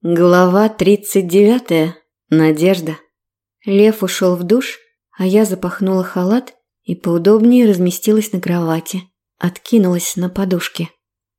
Глава 39. Надежда. Лев ушел в душ, а я запахнула халат и поудобнее разместилась на кровати, откинулась на подушке.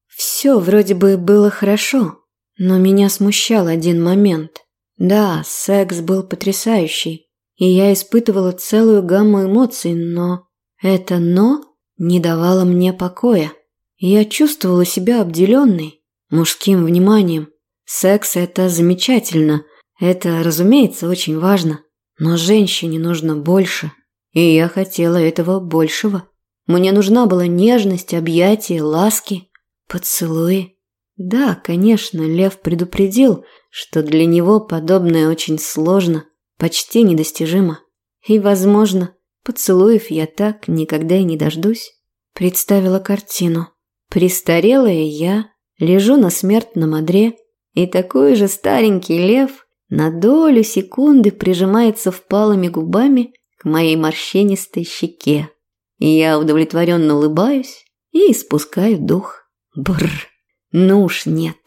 Все вроде бы было хорошо, но меня смущал один момент. Да, секс был потрясающий, и я испытывала целую гамму эмоций, но это «но» не давало мне покоя. Я чувствовала себя обделенной мужским вниманием – Секс – это замечательно, это, разумеется, очень важно. Но женщине нужно больше. И я хотела этого большего. Мне нужна была нежность, объятия, ласки, поцелуи. Да, конечно, Лев предупредил, что для него подобное очень сложно, почти недостижимо. И, возможно, поцелуев я так никогда и не дождусь. Представила картину. Престарелая я лежу на смертном одре – и такой же старенький лев на долю секунды прижимается впалыми губами к моей морщинистой щеке. Я удовлетворенно улыбаюсь и испускаю дух. Бррр. Ну уж нет.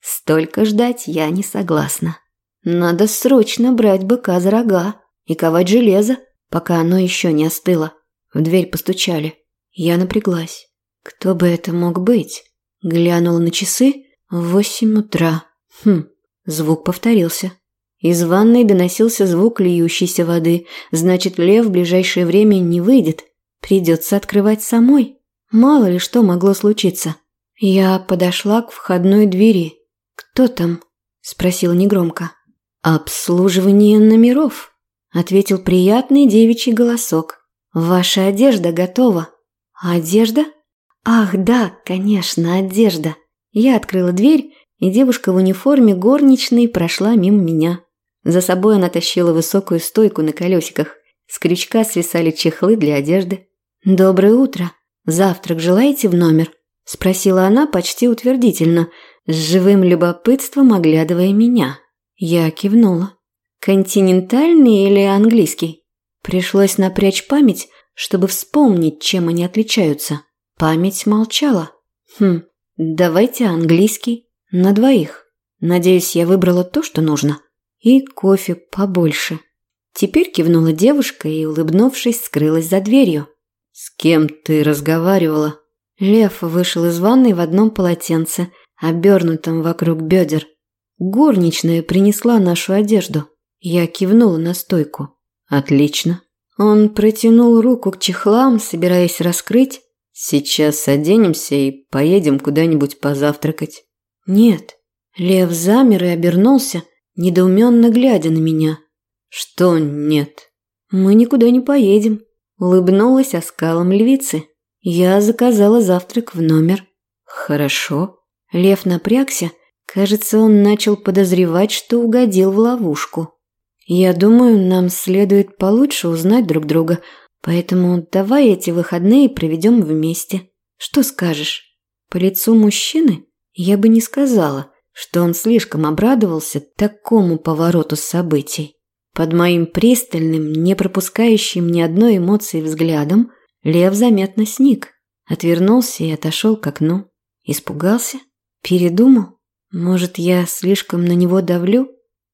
Столько ждать я не согласна. Надо срочно брать быка за рога и ковать железо, пока оно еще не остыло. В дверь постучали. Я напряглась. Кто бы это мог быть? Глянула на часы. Восемь утра. Хм, звук повторился. Из ванной доносился звук льющейся воды. Значит, лев в ближайшее время не выйдет. Придется открывать самой. Мало ли что могло случиться. Я подошла к входной двери. «Кто там?» – спросила негромко. «Обслуживание номеров», – ответил приятный девичий голосок. «Ваша одежда готова». «Одежда?» «Ах, да, конечно, одежда». Я открыла дверь и девушка в униформе горничной прошла мимо меня. За собой она тащила высокую стойку на колесиках. С крючка свисали чехлы для одежды. «Доброе утро. Завтрак желаете в номер?» – спросила она почти утвердительно, с живым любопытством оглядывая меня. Я кивнула. «Континентальный или английский?» Пришлось напрячь память, чтобы вспомнить, чем они отличаются. Память молчала. «Хм, давайте английский». На двоих. Надеюсь, я выбрала то, что нужно. И кофе побольше. Теперь кивнула девушка и, улыбнувшись, скрылась за дверью. «С кем ты разговаривала?» Лев вышел из ванной в одном полотенце, обернутом вокруг бедер. Горничная принесла нашу одежду. Я кивнула на стойку. «Отлично». Он протянул руку к чехлам, собираясь раскрыть. «Сейчас оденемся и поедем куда-нибудь позавтракать». «Нет». Лев замер и обернулся, недоуменно глядя на меня. «Что нет?» «Мы никуда не поедем», – улыбнулась оскалом львицы. «Я заказала завтрак в номер». «Хорошо». Лев напрягся. Кажется, он начал подозревать, что угодил в ловушку. «Я думаю, нам следует получше узнать друг друга, поэтому давай эти выходные проведем вместе. Что скажешь?» По лицу мужчины я бы не сказала, что он слишком обрадовался такому повороту событий. Под моим пристальным, не пропускающим ни одной эмоции взглядом, Лев заметно сник, отвернулся и отошел к окну. Испугался? Передумал? Может, я слишком на него давлю?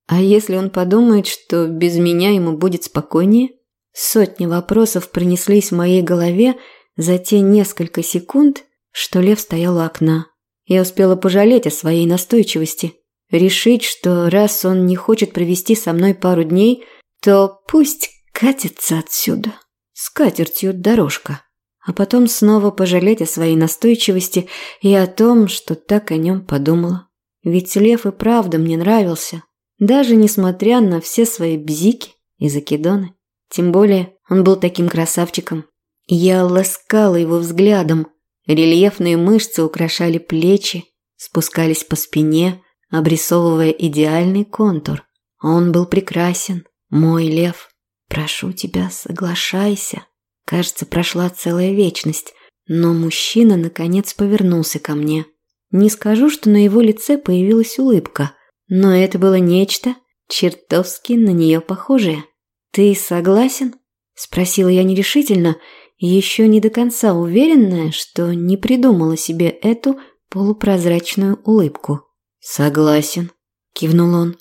А если он подумает, что без меня ему будет спокойнее? Сотни вопросов пронеслись в моей голове за те несколько секунд, что Лев стоял у окна. Я успела пожалеть о своей настойчивости. Решить, что раз он не хочет провести со мной пару дней, то пусть катится отсюда. С катертью дорожка. А потом снова пожалеть о своей настойчивости и о том, что так о нем подумала. Ведь Лев и правда мне нравился. Даже несмотря на все свои бзики и закидоны. Тем более он был таким красавчиком. Я ласкала его взглядом, Рельефные мышцы украшали плечи, спускались по спине, обрисовывая идеальный контур. Он был прекрасен, мой лев. Прошу тебя, соглашайся. Кажется, прошла целая вечность, но мужчина наконец повернулся ко мне. Не скажу, что на его лице появилась улыбка, но это было нечто чертовски на нее похожее. «Ты согласен?» – спросила я нерешительно еще не до конца уверенная, что не придумала себе эту полупрозрачную улыбку. «Согласен». кивнул он.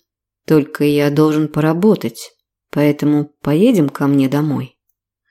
Только я должен поработать, поэтому поедем ко мне домой.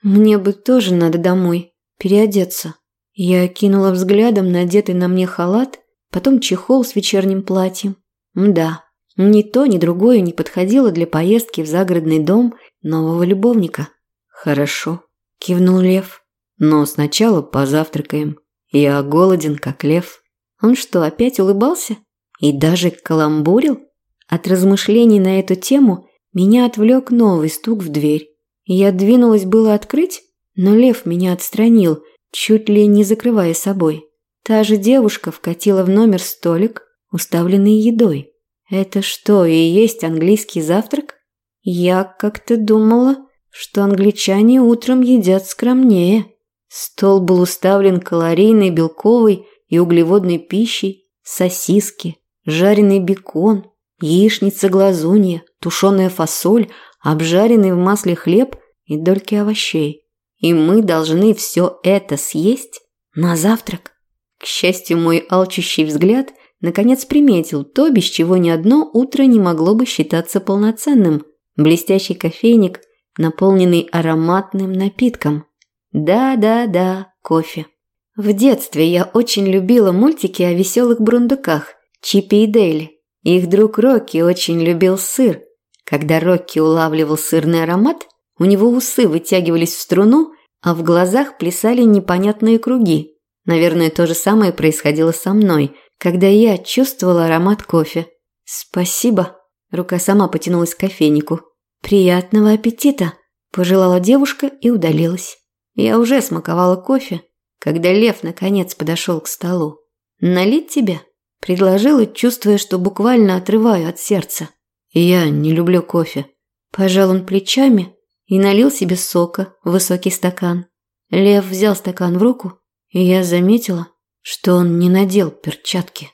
Мне бы тоже надо домой, переодеться. Я кинула взглядом надетый на мне халат, потом чехол с вечерним платьем. Да, ни то, ни другое не подходило для поездки в загородный дом нового любовника. Хорошо, кивнул Лев. Но сначала позавтракаем. Я голоден, как лев. Он что, опять улыбался? И даже каламбурил? От размышлений на эту тему меня отвлек новый стук в дверь. Я двинулась было открыть, но лев меня отстранил, чуть ли не закрывая собой. Та же девушка вкатила в номер столик, уставленный едой. Это что, и есть английский завтрак? Я как-то думала, что англичане утром едят скромнее. Стол был уставлен калорийной, белковой и углеводной пищей, сосиски, жареный бекон, яичница-глазунья, тушеная фасоль, обжаренный в масле хлеб и дольки овощей. И мы должны все это съесть на завтрак. К счастью, мой алчущий взгляд наконец приметил то, без чего ни одно утро не могло бы считаться полноценным. Блестящий кофейник, наполненный ароматным напитком. Да-да-да, кофе. В детстве я очень любила мультики о веселых бурундуках Чипи и Дейли. Их друг Рокки очень любил сыр. Когда Рокки улавливал сырный аромат, у него усы вытягивались в струну, а в глазах плясали непонятные круги. Наверное, то же самое происходило со мной, когда я чувствовала аромат кофе. «Спасибо». Рука сама потянулась к кофейнику. «Приятного аппетита», – пожелала девушка и удалилась. Я уже смаковала кофе, когда лев наконец подошел к столу. «Налить тебе?» – предложила, чувствуя, что буквально отрываю от сердца. «Я не люблю кофе». Пожал он плечами и налил себе сока в высокий стакан. Лев взял стакан в руку, и я заметила, что он не надел перчатки.